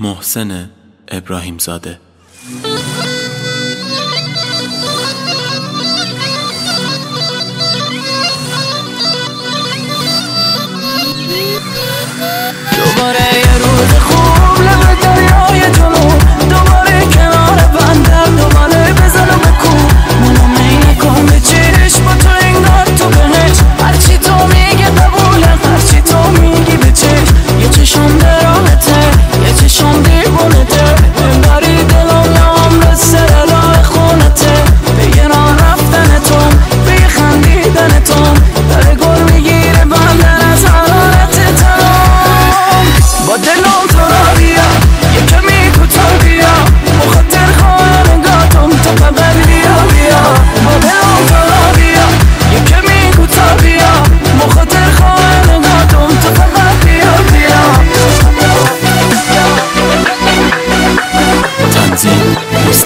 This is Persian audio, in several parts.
محسن ابراهیم زاده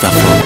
plataforma.